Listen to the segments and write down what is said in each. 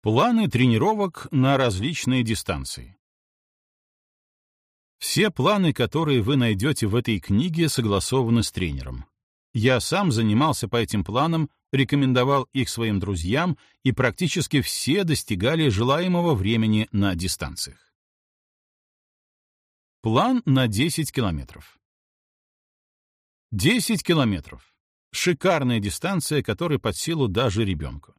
Планы тренировок на различные дистанции. Все планы, которые вы найдете в этой книге, согласованы с тренером. Я сам занимался по этим планам, рекомендовал их своим друзьям, и практически все достигали желаемого времени на дистанциях. План на 10 километров. 10 километров. Шикарная дистанция, которая под силу даже ребенку.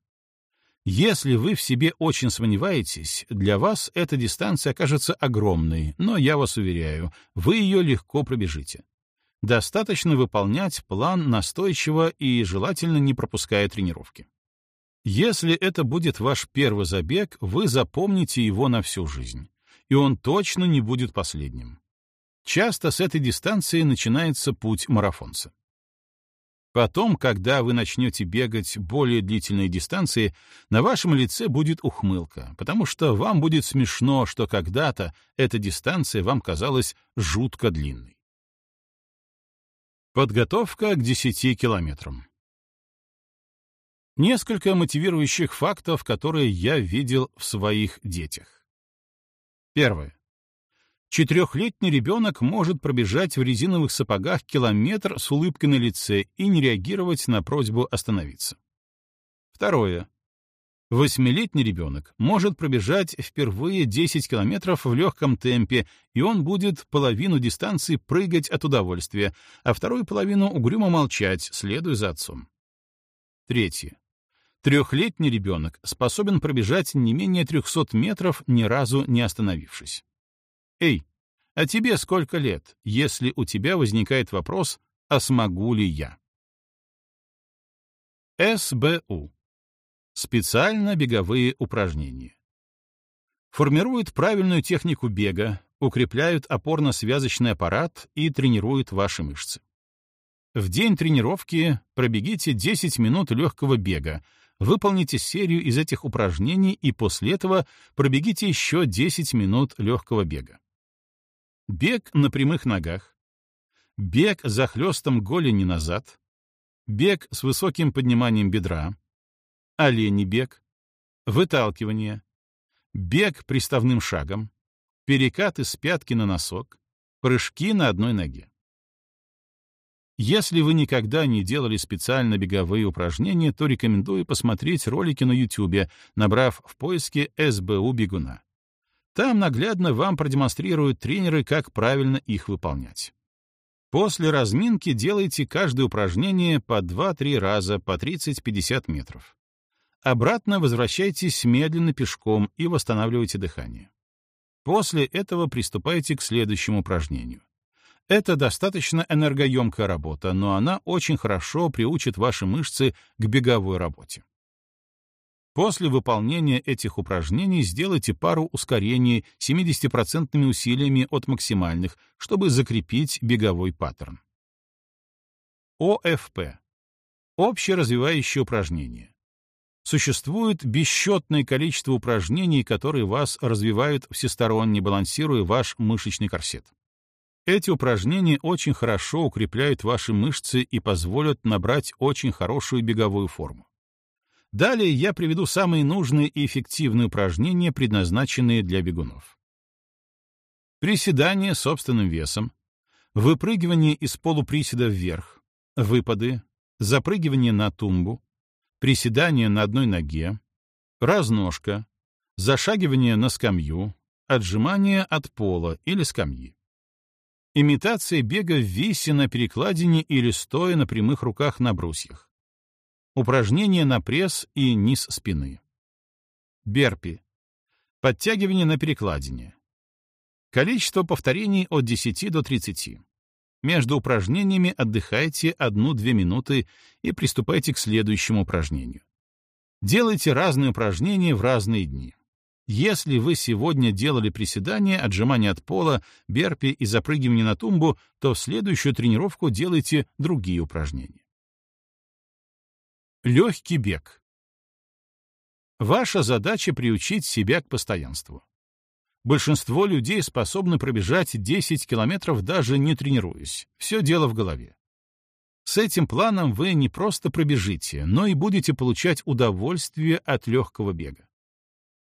Если вы в себе очень сомневаетесь, для вас эта дистанция окажется огромной, но я вас уверяю, вы ее легко пробежите. Достаточно выполнять план настойчиво и желательно не пропуская тренировки. Если это будет ваш первый забег, вы запомните его на всю жизнь, и он точно не будет последним. Часто с этой дистанции начинается путь марафонца. Потом, когда вы начнете бегать более длительные дистанции, на вашем лице будет ухмылка, потому что вам будет смешно, что когда-то эта дистанция вам казалась жутко длинной. Подготовка к 10 километрам. Несколько мотивирующих фактов, которые я видел в своих детях. Первое. Четырехлетний ребенок может пробежать в резиновых сапогах километр с улыбкой на лице и не реагировать на просьбу остановиться. Второе. Восьмилетний ребенок может пробежать впервые 10 километров в легком темпе, и он будет половину дистанции прыгать от удовольствия, а вторую половину угрюмо молчать, следуя за отцом. Третье. Трехлетний ребенок способен пробежать не менее 300 метров, ни разу не остановившись. «Эй, а тебе сколько лет, если у тебя возникает вопрос, а смогу ли я?» СБУ. Специально беговые упражнения. Формируют правильную технику бега, укрепляют опорно-связочный аппарат и тренируют ваши мышцы. В день тренировки пробегите 10 минут легкого бега, выполните серию из этих упражнений и после этого пробегите еще 10 минут легкого бега. Бег на прямых ногах. Бег за хлестом голени назад. Бег с высоким подниманием бедра. Оленей бег. Выталкивание. Бег приставным шагом. Перекаты с пятки на носок. Прыжки на одной ноге. Если вы никогда не делали специально беговые упражнения, то рекомендую посмотреть ролики на YouTube, набрав в поиске СБУ бегуна. Там наглядно вам продемонстрируют тренеры, как правильно их выполнять. После разминки делайте каждое упражнение по 2-3 раза по 30-50 метров. Обратно возвращайтесь медленно пешком и восстанавливайте дыхание. После этого приступайте к следующему упражнению. Это достаточно энергоемкая работа, но она очень хорошо приучит ваши мышцы к беговой работе. После выполнения этих упражнений сделайте пару ускорений 70% усилиями от максимальных, чтобы закрепить беговой паттерн. ОФП. Общеразвивающее упражнение. Существует бесчетное количество упражнений, которые вас развивают всесторонне, балансируя ваш мышечный корсет. Эти упражнения очень хорошо укрепляют ваши мышцы и позволят набрать очень хорошую беговую форму. Далее я приведу самые нужные и эффективные упражнения, предназначенные для бегунов. Приседание собственным весом, выпрыгивание из полуприседа вверх, выпады, запрыгивание на тумбу, приседание на одной ноге, разножка, зашагивание на скамью, отжимание от пола или скамьи. Имитация бега в висе на перекладине или стоя на прямых руках на брусьях. Упражнения на пресс и низ спины. Берпи. Подтягивание на перекладине. Количество повторений от 10 до 30. Между упражнениями отдыхайте 1-2 минуты и приступайте к следующему упражнению. Делайте разные упражнения в разные дни. Если вы сегодня делали приседания, отжимания от пола, берпи и запрыгивание на тумбу, то в следующую тренировку делайте другие упражнения. Легкий бег. Ваша задача — приучить себя к постоянству. Большинство людей способны пробежать 10 километров, даже не тренируясь. Все дело в голове. С этим планом вы не просто пробежите, но и будете получать удовольствие от легкого бега.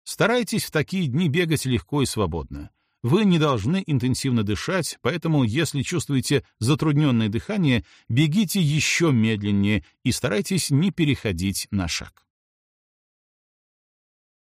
Старайтесь в такие дни бегать легко и свободно. Вы не должны интенсивно дышать, поэтому, если чувствуете затрудненное дыхание, бегите еще медленнее и старайтесь не переходить на шаг.